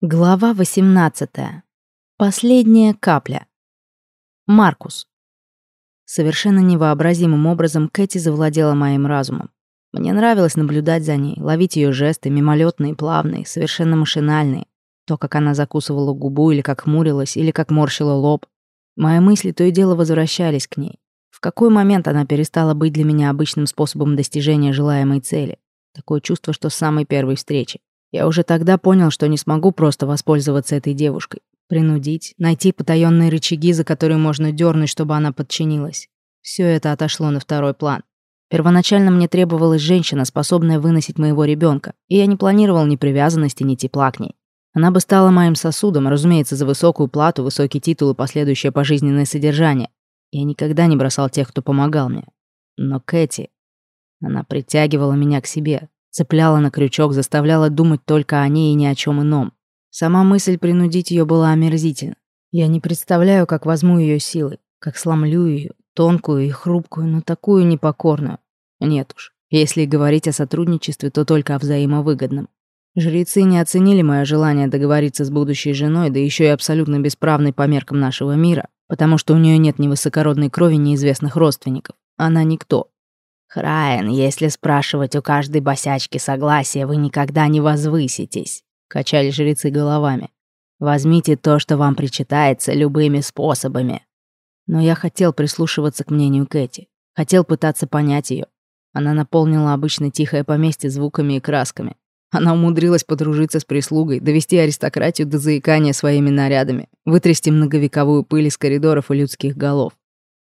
Глава 18. Последняя капля. Маркус. Совершенно невообразимым образом Кэти завладела моим разумом. Мне нравилось наблюдать за ней, ловить ее жесты, мимолетные, плавные, совершенно машинальные. То, как она закусывала губу, или как хмурилась, или как морщила лоб. Мои мысли то и дело возвращались к ней. В какой момент она перестала быть для меня обычным способом достижения желаемой цели? Такое чувство, что с самой первой встречи. Я уже тогда понял, что не смогу просто воспользоваться этой девушкой. Принудить, найти потаенные рычаги, за которые можно дернуть, чтобы она подчинилась. Все это отошло на второй план. Первоначально мне требовалась женщина, способная выносить моего ребенка, и я не планировал ни привязанности, ни тепла к ней. Она бы стала моим сосудом, разумеется, за высокую плату, высокий титул и последующее пожизненное содержание. Я никогда не бросал тех, кто помогал мне. Но Кэти... Она притягивала меня к себе, Цепляла на крючок, заставляла думать только о ней и ни о чем ином. Сама мысль принудить ее была омерзительна. Я не представляю, как возьму ее силы, как сломлю ее, тонкую и хрупкую, но такую непокорную. Нет уж, если говорить о сотрудничестве, то только о взаимовыгодном. Жрецы не оценили мое желание договориться с будущей женой, да еще и абсолютно бесправной по меркам нашего мира, потому что у нее нет ни высокородной крови, ни известных родственников. Она никто. «Храен, если спрашивать у каждой босячки согласия, вы никогда не возвыситесь», — качали жрецы головами. «Возьмите то, что вам причитается, любыми способами». Но я хотел прислушиваться к мнению Кэти, хотел пытаться понять ее. Она наполнила обычно тихое поместье звуками и красками. Она умудрилась подружиться с прислугой, довести аристократию до заикания своими нарядами, вытрясти многовековую пыль из коридоров и людских голов.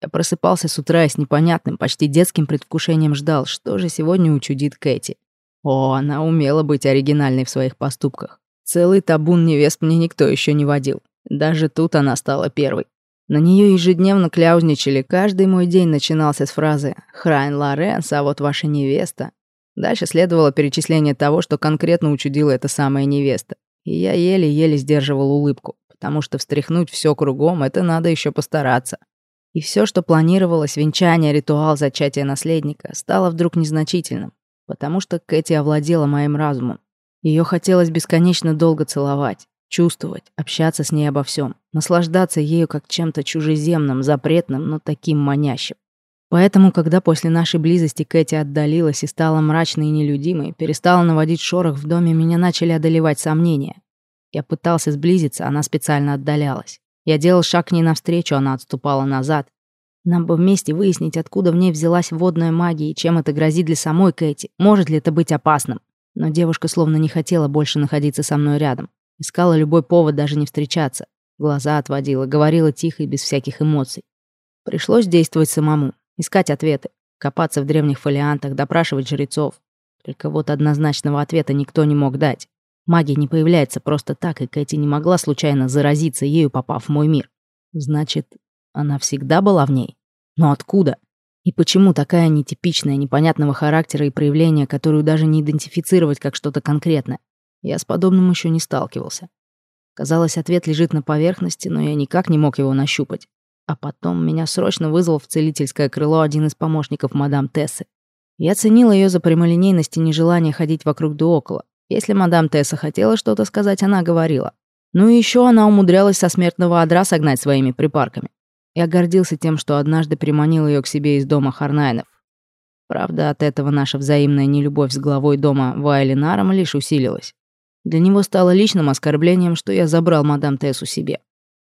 Я просыпался с утра и с непонятным, почти детским предвкушением ждал, что же сегодня учудит Кэти. О, она умела быть оригинальной в своих поступках. Целый табун невест мне никто еще не водил. Даже тут она стала первой. На нее ежедневно кляузничали, каждый мой день начинался с фразы «Храйн Лоренс, а вот ваша невеста». Дальше следовало перечисление того, что конкретно учудила эта самая невеста. И я еле-еле сдерживал улыбку, потому что встряхнуть все кругом — это надо еще постараться. И все, что планировалось, венчание, ритуал зачатия наследника, стало вдруг незначительным, потому что Кэти овладела моим разумом. Ее хотелось бесконечно долго целовать, чувствовать, общаться с ней обо всем, наслаждаться ею как чем-то чужеземным, запретным, но таким манящим. Поэтому, когда после нашей близости Кэти отдалилась и стала мрачной и нелюдимой, перестала наводить шорох в доме, меня начали одолевать сомнения. Я пытался сблизиться, она специально отдалялась. Я делал шаг к ней навстречу, она отступала назад. Нам бы вместе выяснить, откуда в ней взялась водная магия и чем это грозит для самой Кэти. Может ли это быть опасным? Но девушка словно не хотела больше находиться со мной рядом. Искала любой повод даже не встречаться. Глаза отводила, говорила тихо и без всяких эмоций. Пришлось действовать самому, искать ответы, копаться в древних фолиантах, допрашивать жрецов. Только вот однозначного ответа никто не мог дать. Магия не появляется просто так, и Кэти не могла случайно заразиться ею, попав в мой мир. Значит, она всегда была в ней? Но откуда? И почему такая нетипичная, непонятного характера и проявления, которую даже не идентифицировать как что-то конкретное? Я с подобным еще не сталкивался. Казалось, ответ лежит на поверхности, но я никак не мог его нащупать. А потом меня срочно вызвал в целительское крыло один из помощников мадам Тессы. Я ценил ее за прямолинейность и нежелание ходить вокруг да около. Если мадам Тесса хотела что-то сказать, она говорила. Ну и еще она умудрялась со смертного одра согнать своими припарками. Я гордился тем, что однажды приманил ее к себе из дома Харнайнов. Правда, от этого наша взаимная нелюбовь с главой дома Вайлинаром лишь усилилась. Для него стало личным оскорблением, что я забрал мадам Тессу себе.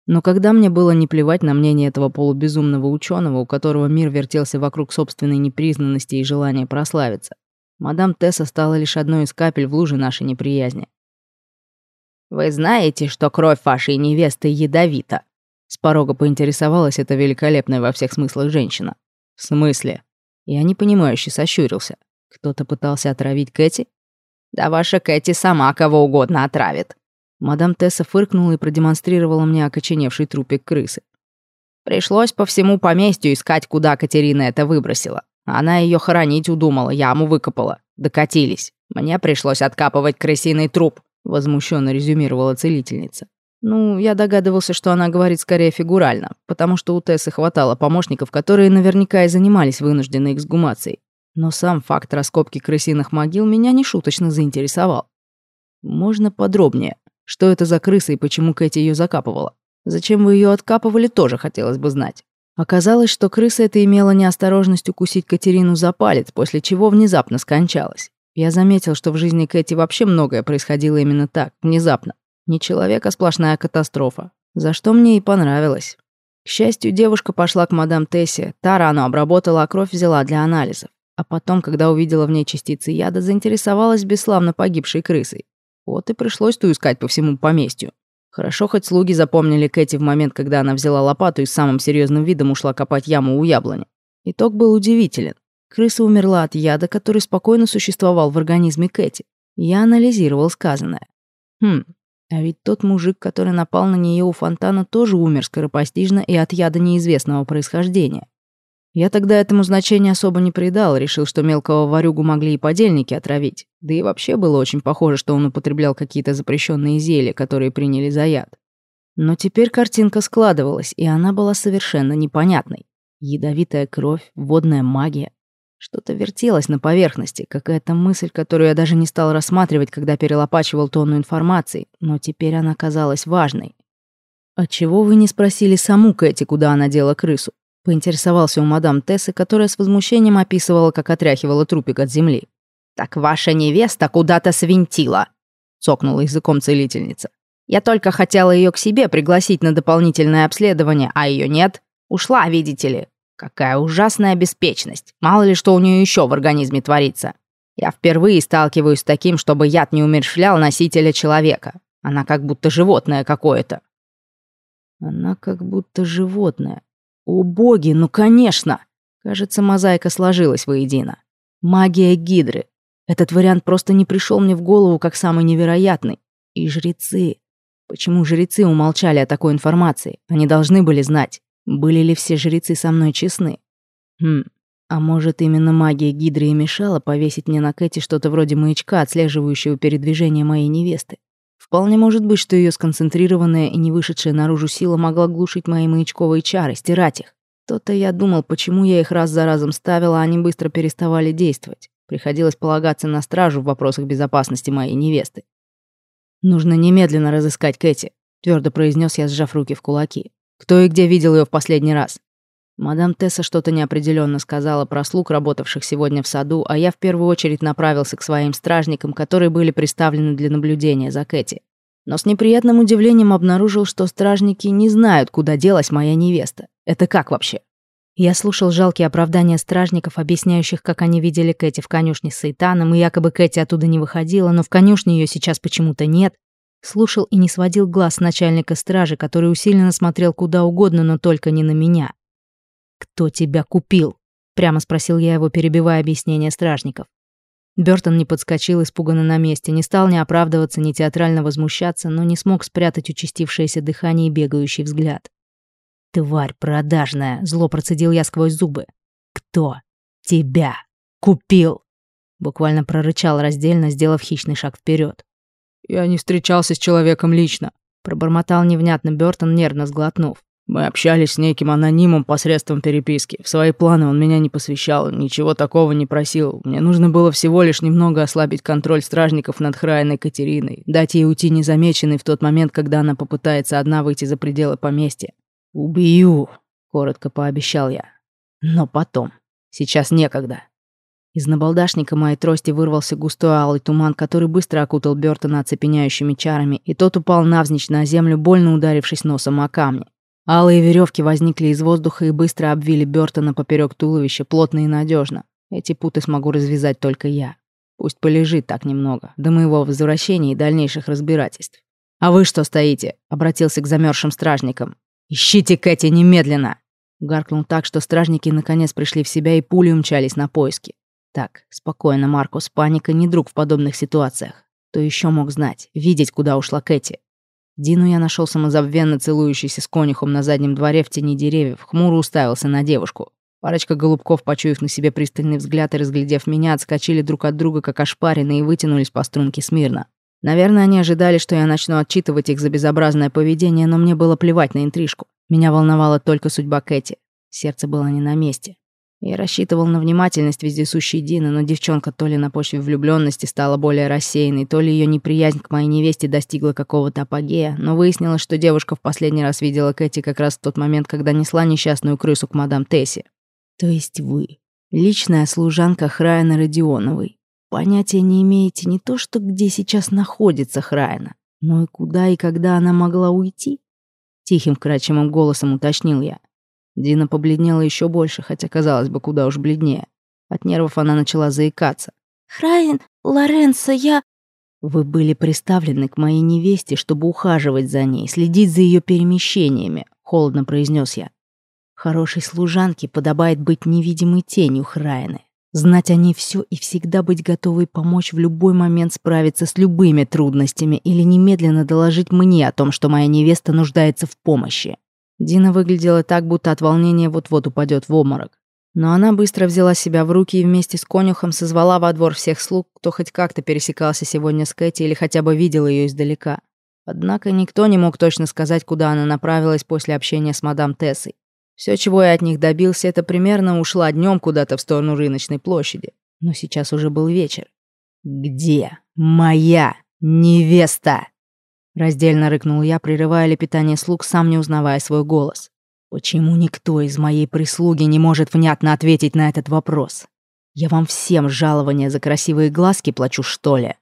Но когда мне было не плевать на мнение этого полубезумного ученого, у которого мир вертелся вокруг собственной непризнанности и желания прославиться, Мадам Тесса стала лишь одной из капель в луже нашей неприязни. «Вы знаете, что кровь вашей невесты ядовита?» С порога поинтересовалась эта великолепная во всех смыслах женщина. «В смысле?» Я непонимающе сощурился. Кто-то пытался отравить Кэти? «Да ваша Кэти сама кого угодно отравит». Мадам Тесса фыркнула и продемонстрировала мне окоченевший трупик крысы. Пришлось по всему поместью искать, куда Катерина это выбросила. Она ее хоронить удумала, яму выкопала. Докатились. Мне пришлось откапывать крысиный труп», — возмущенно резюмировала целительница. Ну, я догадывался, что она говорит скорее фигурально, потому что у Тессы хватало помощников, которые наверняка и занимались вынужденной эксгумацией. Но сам факт раскопки крысиных могил меня нешуточно заинтересовал. «Можно подробнее?» Что это за крыса и почему Кэти ее закапывала? Зачем вы ее откапывали, тоже хотелось бы знать. Оказалось, что крыса эта имела неосторожность укусить Катерину за палец, после чего внезапно скончалась. Я заметил, что в жизни Кэти вообще многое происходило именно так, внезапно. Не человек, а сплошная катастрофа. За что мне и понравилось. К счастью, девушка пошла к мадам Тессе, та рану обработала, а кровь взяла для анализов. А потом, когда увидела в ней частицы яда, заинтересовалась бесславно погибшей крысой. Вот и пришлось ту искать по всему поместью. Хорошо, хоть слуги запомнили Кэти в момент, когда она взяла лопату и самым серьезным видом ушла копать яму у яблони. Итог был удивителен. Крыса умерла от яда, который спокойно существовал в организме Кэти. Я анализировал сказанное. Хм, а ведь тот мужик, который напал на нее у фонтана, тоже умер скоропостижно и от яда неизвестного происхождения. Я тогда этому значения особо не придал, решил, что мелкого ворюгу могли и подельники отравить. Да и вообще было очень похоже, что он употреблял какие-то запрещенные зелья, которые приняли за яд. Но теперь картинка складывалась, и она была совершенно непонятной. Ядовитая кровь, водная магия. Что-то вертелось на поверхности, какая-то мысль, которую я даже не стал рассматривать, когда перелопачивал тонну информации, но теперь она казалась важной. «А чего вы не спросили саму Кэти, куда она дела крысу?» Поинтересовался у мадам Тессы, которая с возмущением описывала, как отряхивала трупик от земли. «Так ваша невеста куда-то свинтила», — цокнула языком целительница. «Я только хотела ее к себе пригласить на дополнительное обследование, а ее нет. Ушла, видите ли. Какая ужасная беспечность. Мало ли что у нее еще в организме творится. Я впервые сталкиваюсь с таким, чтобы яд не умерщвлял носителя человека. Она как будто животное какое-то. Она как будто животное. О боги, ну конечно! Кажется, мозаика сложилась воедино. Магия Гидры. Этот вариант просто не пришел мне в голову как самый невероятный. И жрецы. Почему жрецы умолчали о такой информации? Они должны были знать. Были ли все жрецы со мной честны? Хм, а может, именно магия Гидры и мешала повесить мне на Кэти что-то вроде маячка, отслеживающего передвижение моей невесты? Вполне может быть, что ее сконцентрированная и не вышедшая наружу сила могла глушить мои маячковые чары, стирать их. То-то я думал, почему я их раз за разом ставила, а они быстро переставали действовать. Приходилось полагаться на стражу в вопросах безопасности моей невесты. «Нужно немедленно разыскать Кэти», — твердо произнес я, сжав руки в кулаки. Кто и где видел ее в последний раз? Мадам Тесса что-то неопределенно сказала про слуг, работавших сегодня в саду, а я в первую очередь направился к своим стражникам, которые были представлены для наблюдения за Кэти. Но с неприятным удивлением обнаружил, что стражники не знают, куда делась моя невеста. Это как вообще? Я слушал жалкие оправдания стражников, объясняющих, как они видели Кэти в конюшне с Сайтаном, и якобы Кэти оттуда не выходила, но в конюшне ее сейчас почему-то нет, Слушал и не сводил глаз начальника стражи, который усиленно смотрел куда угодно, но только не на меня. «Кто тебя купил?» — прямо спросил я его, перебивая объяснение стражников. Бёртон не подскочил испуганно на месте, не стал ни оправдываться, ни театрально возмущаться, но не смог спрятать участившееся дыхание и бегающий взгляд. «Тварь продажная!» — зло процедил я сквозь зубы. «Кто тебя купил?» Буквально прорычал раздельно, сделав хищный шаг вперед. «Я не встречался с человеком лично», — пробормотал невнятно Бёртон, нервно сглотнув. «Мы общались с неким анонимом посредством переписки. В свои планы он меня не посвящал, ничего такого не просил. Мне нужно было всего лишь немного ослабить контроль стражников над Храйной Катериной, дать ей уйти незамеченной в тот момент, когда она попытается одна выйти за пределы поместья. «Убью», — коротко пообещал я. «Но потом. Сейчас некогда». Из набалдашника моей трости вырвался густой алый туман, который быстро окутал Бёртона оцепеняющими чарами, и тот упал навзничь на землю, больно ударившись носом о камни. Алые веревки возникли из воздуха и быстро обвили Бёртона поперек туловища, плотно и надежно. Эти путы смогу развязать только я. Пусть полежит так немного, до моего возвращения и дальнейших разбирательств. «А вы что стоите?» — обратился к замерзшим стражникам. «Ищите Кэти немедленно!» Гаркнул так, что стражники наконец пришли в себя и пулей умчались на поиски. Так, спокойно, Маркус, паника не друг в подобных ситуациях. Кто еще мог знать, видеть, куда ушла Кэти? Дину я нашел самозабвенно целующийся с конюхом на заднем дворе в тени деревьев, хмуро уставился на девушку. Парочка голубков, почуяв на себе пристальный взгляд и разглядев меня, отскочили друг от друга, как ошпаренные, и вытянулись по струнке смирно. Наверное, они ожидали, что я начну отчитывать их за безобразное поведение, но мне было плевать на интрижку. Меня волновала только судьба Кэти. Сердце было не на месте. Я рассчитывал на внимательность вездесущей Дины, но девчонка то ли на почве влюбленности стала более рассеянной, то ли ее неприязнь к моей невесте достигла какого-то апогея, но выяснилось, что девушка в последний раз видела Кэти как раз в тот момент, когда несла несчастную крысу к мадам Тесси. То есть вы, личная служанка Храйана Родионовой, понятия не имеете не то, что где сейчас находится Храйна, но и куда и когда она могла уйти? Тихим, вкрадчивым голосом уточнил я. Дина побледнела еще больше, хотя, казалось бы, куда уж бледнее. От нервов она начала заикаться. «Храйн, Лоренцо, я...» «Вы были приставлены к моей невесте, чтобы ухаживать за ней, следить за ее перемещениями», — холодно произнес я. «Хорошей служанке подобает быть невидимой тенью Храйны, знать о ней все и всегда быть готовой помочь в любой момент справиться с любыми трудностями или немедленно доложить мне о том, что моя невеста нуждается в помощи». Дина выглядела так, будто от волнения вот-вот упадет в обморок. Но она быстро взяла себя в руки и вместе с конюхом созвала во двор всех слуг, кто хоть как-то пересекался сегодня с Кэти или хотя бы видел ее издалека. Однако никто не мог точно сказать, куда она направилась после общения с мадам Тессой. Все, чего я от них добился, это примерно ушла днем куда-то в сторону рыночной площади. Но сейчас уже был вечер. «Где моя невеста?» Раздельно рыкнул я, прерывая лепетание слуг, сам не узнавая свой голос. Почему никто из моей прислуги не может внятно ответить на этот вопрос? Я вам всем жалования за красивые глазки плачу, что ли?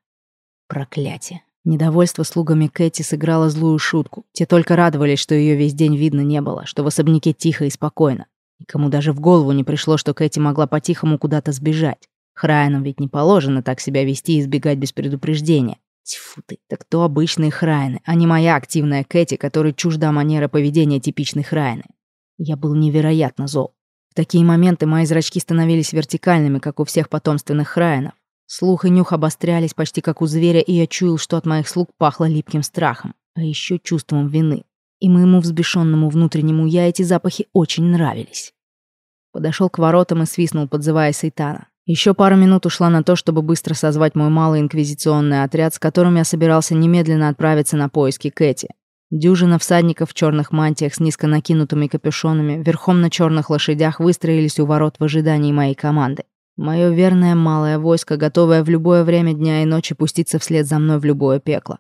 Проклятие. Недовольство слугами Кэти сыграло злую шутку. Те только радовались, что ее весь день видно не было, что в особняке тихо и спокойно. Никому даже в голову не пришло, что Кэти могла по-тихому куда-то сбежать. Храйнам ведь не положено так себя вести и избегать без предупреждения. Тьфу ты, так то обычные храйны, а не моя активная Кэти, которой чужда манера поведения типичной храйны. Я был невероятно зол. В такие моменты мои зрачки становились вертикальными, как у всех потомственных храйнов. Слух и нюх обострялись почти как у зверя, и я чуял, что от моих слуг пахло липким страхом, а еще чувством вины. И моему взбешенному внутреннему я эти запахи очень нравились. Подошел к воротам и свистнул, подзывая Сайтана. Еще пару минут ушла на то, чтобы быстро созвать мой малый инквизиционный отряд, с которым я собирался немедленно отправиться на поиски Кэти. Дюжина всадников в черных мантиях с низко накинутыми капюшонами, верхом на черных лошадях выстроились у ворот в ожидании моей команды. Мое верное малое войско, готовое в любое время дня и ночи пуститься вслед за мной в любое пекло.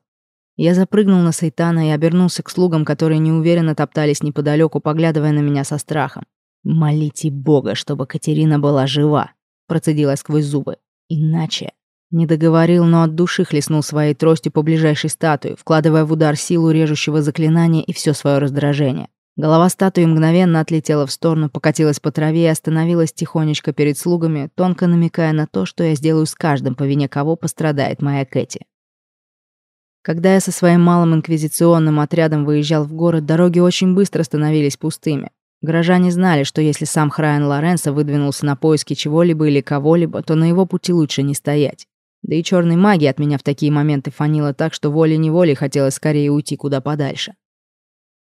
Я запрыгнул на Сайтана и обернулся к слугам, которые неуверенно топтались неподалеку, поглядывая на меня со страхом. «Молите Бога, чтобы Катерина была жива», процедила сквозь зубы. Иначе. Не договорил, но от души хлестнул своей тростью по ближайшей статуе, вкладывая в удар силу режущего заклинания и все свое раздражение. Голова статуи мгновенно отлетела в сторону, покатилась по траве и остановилась тихонечко перед слугами, тонко намекая на то, что я сделаю с каждым, по вине кого пострадает моя Кэти. Когда я со своим малым инквизиционным отрядом выезжал в город, дороги очень быстро становились пустыми. Горожане знали, что если сам Храйан Лоренцо выдвинулся на поиски чего-либо или кого-либо, то на его пути лучше не стоять. Да и черной магии от меня в такие моменты фанило так, что волей-неволей хотелось скорее уйти куда подальше.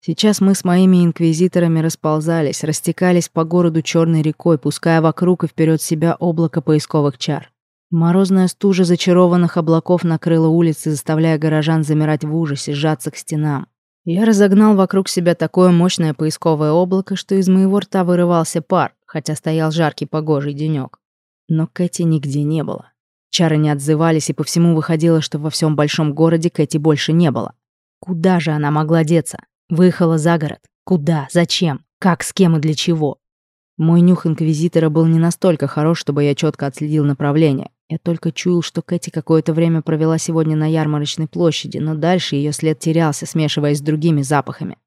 Сейчас мы с моими инквизиторами расползались, растекались по городу черной рекой, пуская вокруг и вперед себя облако поисковых чар. Морозная стужа зачарованных облаков накрыла улицы, заставляя горожан замирать в ужасе, сжаться к стенам. Я разогнал вокруг себя такое мощное поисковое облако, что из моего рта вырывался пар, хотя стоял жаркий погожий денёк. Но Кэти нигде не было. Чары не отзывались, и по всему выходило, что во всем большом городе Кэти больше не было. Куда же она могла деться? Выехала за город. Куда? Зачем? Как, с кем и для чего? Мой нюх инквизитора был не настолько хорош, чтобы я четко отследил направление. Я только чуял, что Кэти какое-то время провела сегодня на ярмарочной площади, но дальше ее след терялся, смешиваясь с другими запахами.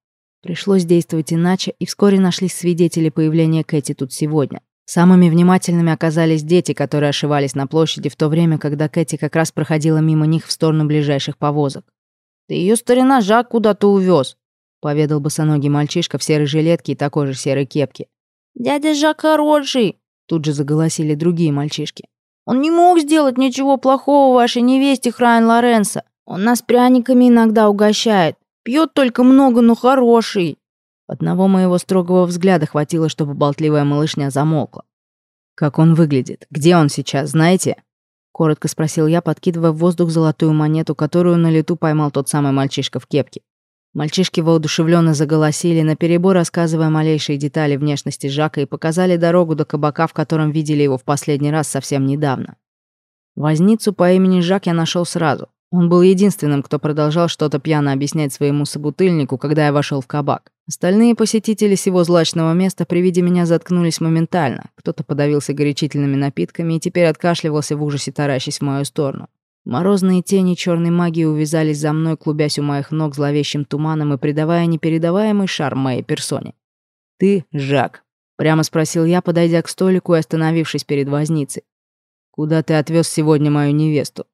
Пришлось действовать иначе, и вскоре нашлись свидетели появления Кэти тут сегодня. Самыми внимательными оказались дети, которые ошивались на площади в то время, когда Кэти как раз проходила мимо них в сторону ближайших повозок. «Да ее старина Жак куда-то увез», — поведал босоногий мальчишка в серой жилетке и такой же серой кепке. «Дядя Жак хороший», — тут же заголосили другие мальчишки. Он не мог сделать ничего плохого вашей невесте Храйн Лоренса. Он нас пряниками иногда угощает. Пьет только много, но хороший». Одного моего строгого взгляда хватило, чтобы болтливая малышня замолкла. «Как он выглядит? Где он сейчас, знаете?» Коротко спросил я, подкидывая в воздух золотую монету, которую на лету поймал тот самый мальчишка в кепке. Мальчишки воодушевленно заголосили, наперебой рассказывая малейшие детали внешности Жака и показали дорогу до кабака, в котором видели его в последний раз совсем недавно. Возницу по имени Жак я нашел сразу. Он был единственным, кто продолжал что-то пьяно объяснять своему собутыльнику, когда я вошел в кабак. Остальные посетители сего злачного места при виде меня заткнулись моментально. Кто-то подавился горячительными напитками и теперь откашливался в ужасе, таращась в мою сторону. Морозные тени черной магии увязались за мной, клубясь у моих ног зловещим туманом и придавая непередаваемый шарм моей персоне. «Ты Жак?» — прямо спросил я, подойдя к столику и остановившись перед возницей. «Куда ты отвез сегодня мою невесту?»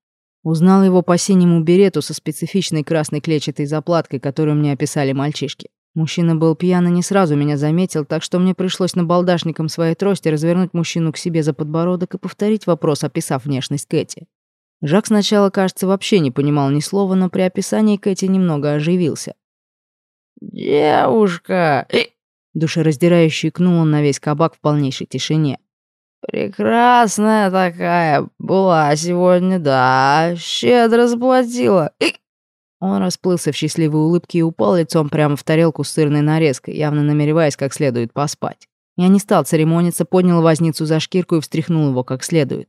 Узнал его по синему берету со специфичной красной клетчатой заплаткой, которую мне описали мальчишки. Мужчина был пьян и не сразу меня заметил, так что мне пришлось набалдашником своей трости развернуть мужчину к себе за подбородок и повторить вопрос, описав внешность Кэти. Жак сначала, кажется, вообще не понимал ни слова, но при описании Кэти немного оживился. «Девушка!» Душераздирающий кнул он на весь кабак в полнейшей тишине. «Прекрасная такая была сегодня, да, щедро заплатила». Он расплылся в счастливой улыбке и упал лицом прямо в тарелку с сырной нарезкой, явно намереваясь как следует поспать. Я не стал церемониться, поднял возницу за шкирку и встряхнул его как следует.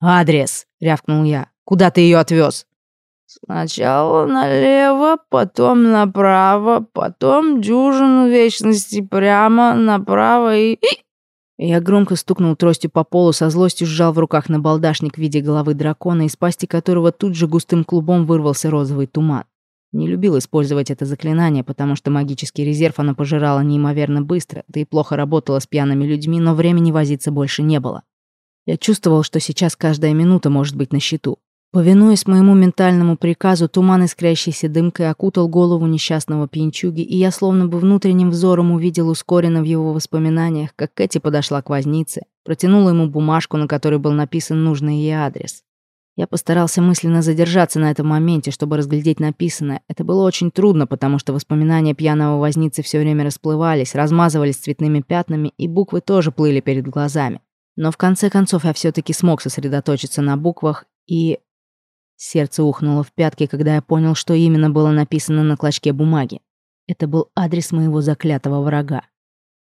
«Адрес!» — рявкнул я. «Куда ты ее отвез? «Сначала налево, потом направо, потом дюжину вечности прямо, направо и...» Я громко стукнул тростью по полу, со злостью сжал в руках набалдашник в виде головы дракона, из пасти которого тут же густым клубом вырвался розовый туман. Не любил использовать это заклинание, потому что магический резерв оно пожирало неимоверно быстро, да и плохо работало с пьяными людьми, но времени возиться больше не было. Я чувствовал, что сейчас каждая минута может быть на счету. Повинуясь моему ментальному приказу, туман, искрящийся дымкой, окутал голову несчастного пьянчуги, и я словно бы внутренним взором увидел ускоренно в его воспоминаниях, как Кэти подошла к вознице, протянула ему бумажку, на которой был написан нужный ей адрес. Я постарался мысленно задержаться на этом моменте, чтобы разглядеть написанное. Это было очень трудно, потому что воспоминания пьяного возницы все время расплывались, размазывались цветными пятнами, и буквы тоже плыли перед глазами. Но в конце концов я все таки смог сосредоточиться на буквах и Сердце ухнуло в пятки, когда я понял, что именно было написано на клочке бумаги. Это был адрес моего заклятого врага.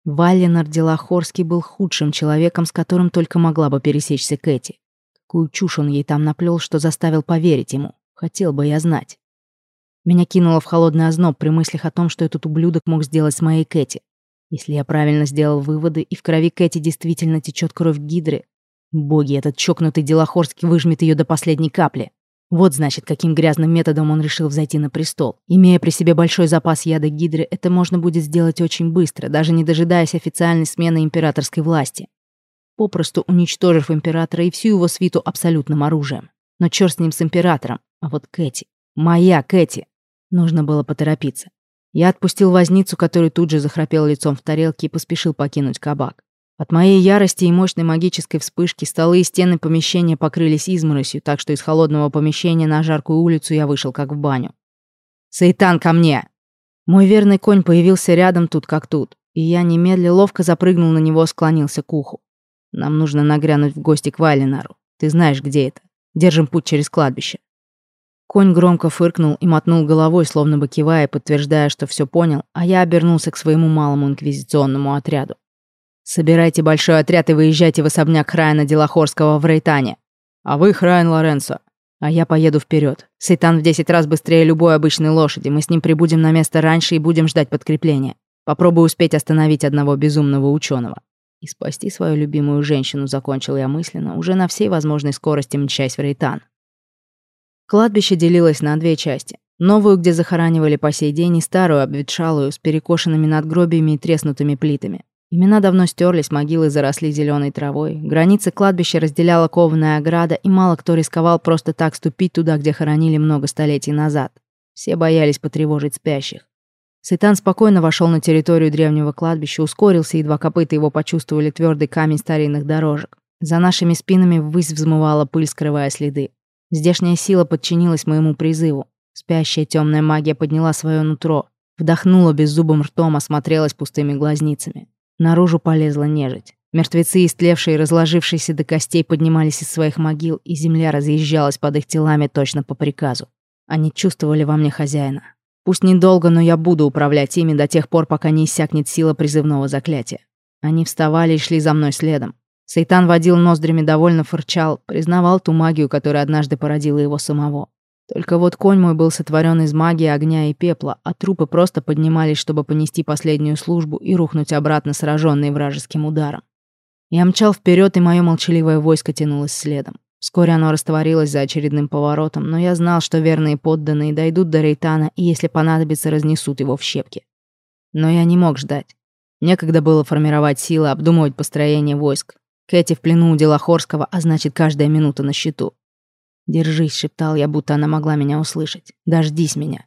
Валенар Делахорский был худшим человеком, с которым только могла бы пересечься Кэти. Какую чушь он ей там наплел, что заставил поверить ему. Хотел бы я знать. Меня кинуло в холодный озноб при мыслях о том, что этот ублюдок мог сделать с моей Кэти. Если я правильно сделал выводы, и в крови Кэти действительно течет кровь Гидры, боги, этот чокнутый Делахорский выжмет ее до последней капли. Вот значит, каким грязным методом он решил взойти на престол. Имея при себе большой запас яда Гидры, это можно будет сделать очень быстро, даже не дожидаясь официальной смены императорской власти. Попросту уничтожив императора и всю его свиту абсолютным оружием. Но черт с ним с императором. А вот Кэти. Моя Кэти. Нужно было поторопиться. Я отпустил возницу, который тут же захрапел лицом в тарелке и поспешил покинуть кабак. От моей ярости и мощной магической вспышки столы и стены помещения покрылись изморосью, так что из холодного помещения на жаркую улицу я вышел как в баню. «Сайтан, ко мне!» Мой верный конь появился рядом тут как тут, и я немедля ловко запрыгнул на него, склонился к уху. «Нам нужно нагрянуть в гости к Вайлинару. Ты знаешь, где это. Держим путь через кладбище». Конь громко фыркнул и мотнул головой, словно бы кивая, подтверждая, что все понял, а я обернулся к своему малому инквизиционному отряду. Собирайте большой отряд и выезжайте в особняк Храйна Делахорского в Рейтане. А вы Храйн Лоренцо. А я поеду вперед. Сейтан в десять раз быстрее любой обычной лошади. Мы с ним прибудем на место раньше и будем ждать подкрепления. Попробую успеть остановить одного безумного ученого. И спасти свою любимую женщину закончил я мысленно, уже на всей возможной скорости мчась в Рейтан. Кладбище делилось на две части. Новую, где захоранивали по сей день, и старую, обветшалую, с перекошенными надгробиями и треснутыми плитами. Имена давно стерлись, могилы заросли зеленой травой. Границы кладбища разделяла кованая ограда, и мало кто рисковал просто так ступить туда, где хоронили много столетий назад. Все боялись потревожить спящих. Сайтан спокойно вошел на территорию древнего кладбища, ускорился, едва копыта его почувствовали твердый камень старинных дорожек. За нашими спинами ввысь взмывала пыль, скрывая следы. Здешняя сила подчинилась моему призыву. Спящая темная магия подняла свое нутро, вдохнула беззубым ртом, осмотрелась пустыми глазницами. Наружу полезла нежить. Мертвецы, истлевшие и разложившиеся до костей, поднимались из своих могил, и земля разъезжалась под их телами точно по приказу. Они чувствовали во мне хозяина. Пусть недолго, но я буду управлять ими до тех пор, пока не иссякнет сила призывного заклятия. Они вставали и шли за мной следом. Сайтан водил ноздрями, довольно фырчал, признавал ту магию, которая однажды породила его самого. Только вот конь мой был сотворен из магии огня и пепла, а трупы просто поднимались, чтобы понести последнюю службу и рухнуть обратно, сраженные вражеским ударом. Я мчал вперед, и мое молчаливое войско тянулось следом. Вскоре оно растворилось за очередным поворотом, но я знал, что верные подданные дойдут до Рейтана и, если понадобится, разнесут его в щепки. Но я не мог ждать. Некогда было формировать силы, обдумывать построение войск. Кэти в плену у Делахорского, а значит, каждая минута на счету. «Держись», — шептал я, будто она могла меня услышать. «Дождись меня».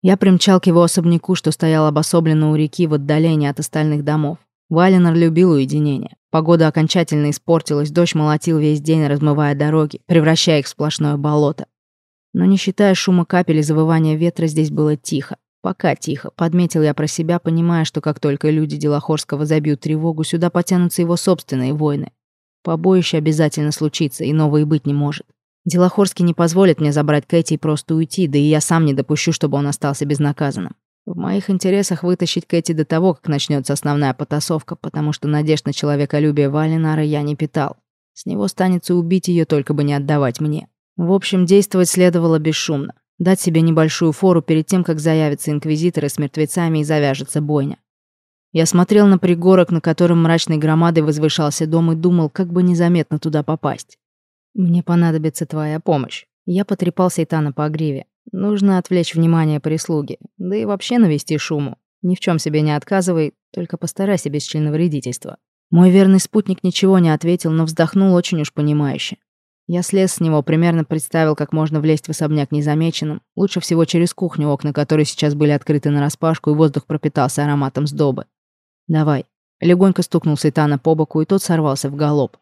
Я примчал к его особняку, что стоял обособленно у реки в отдалении от остальных домов. Валенор любил уединение. Погода окончательно испортилась, дождь молотил весь день, размывая дороги, превращая их в сплошное болото. Но не считая шума капель и завывания ветра, здесь было тихо. Пока тихо, подметил я про себя, понимая, что как только люди Делохорского забьют тревогу, сюда потянутся его собственные войны. Побоище обязательно случится, и нового быть не может. Делохорский не позволит мне забрать Кэти и просто уйти, да и я сам не допущу, чтобы он остался безнаказанным. В моих интересах вытащить Кэти до того, как начнется основная потасовка, потому что надежд на человеколюбие Валинара я не питал. С него станется убить ее, только бы не отдавать мне. В общем, действовать следовало бесшумно. Дать себе небольшую фору перед тем, как заявятся инквизиторы с мертвецами и завяжется бойня. Я смотрел на пригорок, на котором мрачной громадой возвышался дом, и думал, как бы незаметно туда попасть. «Мне понадобится твоя помощь». Я потрепал Сейтана по гриве. Нужно отвлечь внимание прислуги, да и вообще навести шуму. Ни в чем себе не отказывай, только постарайся без членовредительства. Мой верный спутник ничего не ответил, но вздохнул очень уж понимающе. Я слез с него, примерно представил, как можно влезть в особняк незамеченным. Лучше всего через кухню, окна которой сейчас были открыты нараспашку, и воздух пропитался ароматом сдобы. «Давай». Легонько стукнул Сейтана по боку, и тот сорвался в галоп.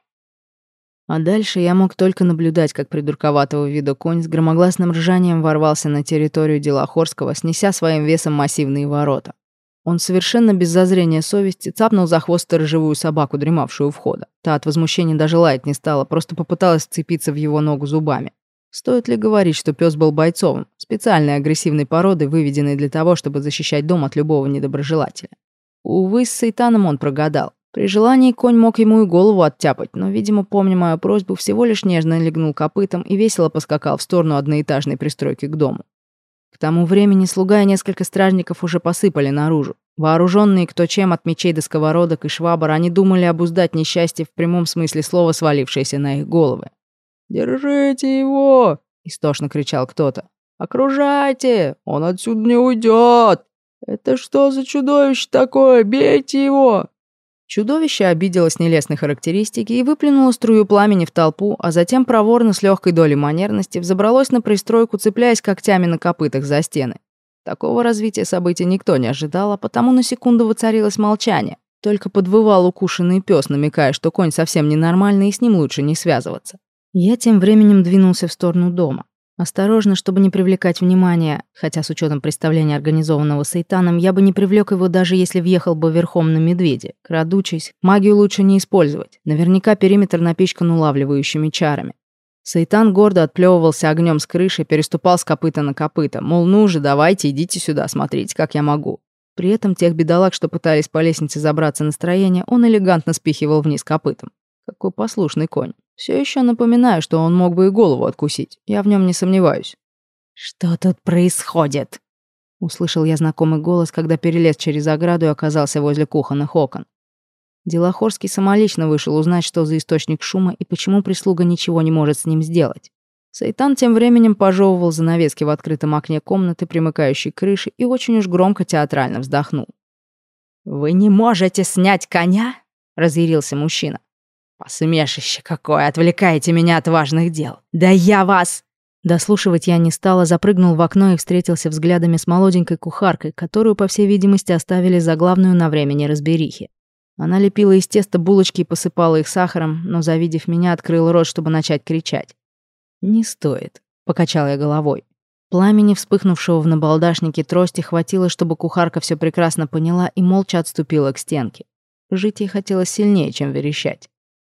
А дальше я мог только наблюдать, как придурковатого вида конь с громогласным ржанием ворвался на территорию Делохорского, снеся своим весом массивные ворота. Он совершенно без зазрения совести цапнул за хвост сторожевую собаку, дремавшую у входа. Та от возмущения даже лаять не стала, просто попыталась вцепиться в его ногу зубами. Стоит ли говорить, что пес был бойцовым, специальной агрессивной породы, выведенной для того, чтобы защищать дом от любого недоброжелателя? Увы, с Сайтаном он прогадал. При желании конь мог ему и голову оттяпать, но, видимо, помня мою просьбу, всего лишь нежно легнул копытом и весело поскакал в сторону одноэтажной пристройки к дому. Тому времени слуга и несколько стражников уже посыпали наружу. Вооруженные кто чем от мечей до сковородок и швабр, они думали обуздать несчастье в прямом смысле слова, свалившееся на их головы. «Держите его!» — истошно кричал кто-то. «Окружайте! Он отсюда не уйдет! Это что за чудовище такое? Бейте его!» Чудовище обиделось нелестной характеристики и выплюнуло струю пламени в толпу, а затем проворно с легкой долей манерности взобралось на пристройку, цепляясь когтями на копытах за стены. Такого развития событий никто не ожидал, а потому на секунду воцарилось молчание. Только подвывал укушенный пес, намекая, что конь совсем ненормальный и с ним лучше не связываться. Я тем временем двинулся в сторону дома. Осторожно, чтобы не привлекать внимания, хотя с учетом представления организованного Сайтаном, я бы не привлек его даже если въехал бы верхом на медведе. Крадучись, магию лучше не использовать. Наверняка периметр напичкан улавливающими чарами. Сайтан гордо отплевывался огнем с крыши, переступал с копыта на копыта, мол, ну же, давайте, идите сюда, смотрите, как я могу. При этом тех бедолаг, что пытались по лестнице забраться на строение, он элегантно спихивал вниз копытом. Какой послушный конь. Все еще напоминаю, что он мог бы и голову откусить. Я в нем не сомневаюсь. «Что тут происходит?» Услышал я знакомый голос, когда перелез через ограду и оказался возле кухонных окон. Делохорский самолично вышел узнать, что за источник шума и почему прислуга ничего не может с ним сделать. Сайтан тем временем пожевывал занавески в открытом окне комнаты, примыкающей к крыше, и очень уж громко театрально вздохнул. «Вы не можете снять коня?» — разъярился мужчина. «Посмешище какое! Отвлекаете меня от важных дел! Да я вас!» Дослушивать я не стала, запрыгнул в окно и встретился взглядами с молоденькой кухаркой, которую, по всей видимости, оставили за главную на времени разберихи. Она лепила из теста булочки и посыпала их сахаром, но, завидев меня, открыла рот, чтобы начать кричать. «Не стоит», — покачал я головой. Пламени, вспыхнувшего в набалдашнике трости, хватило, чтобы кухарка все прекрасно поняла и молча отступила к стенке. Жить ей хотелось сильнее, чем верещать.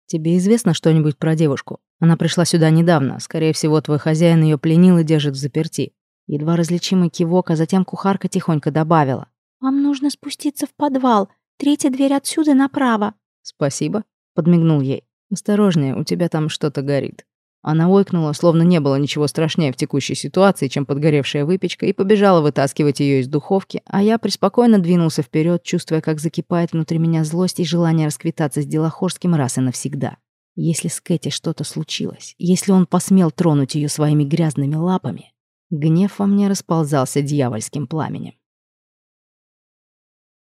«Тебе известно что-нибудь про девушку? Она пришла сюда недавно. Скорее всего, твой хозяин ее пленил и держит в заперти». Едва различимый кивок, а затем кухарка тихонько добавила. «Вам нужно спуститься в подвал. Третья дверь отсюда направо». «Спасибо», — подмигнул ей. «Осторожнее, у тебя там что-то горит». Она ойкнула, словно не было ничего страшнее в текущей ситуации, чем подгоревшая выпечка, и побежала вытаскивать ее из духовки, а я преспокойно двинулся вперед, чувствуя, как закипает внутри меня злость и желание расквитаться с Делохорским раз и навсегда. Если с Кэти что-то случилось, если он посмел тронуть ее своими грязными лапами, гнев во мне расползался дьявольским пламенем.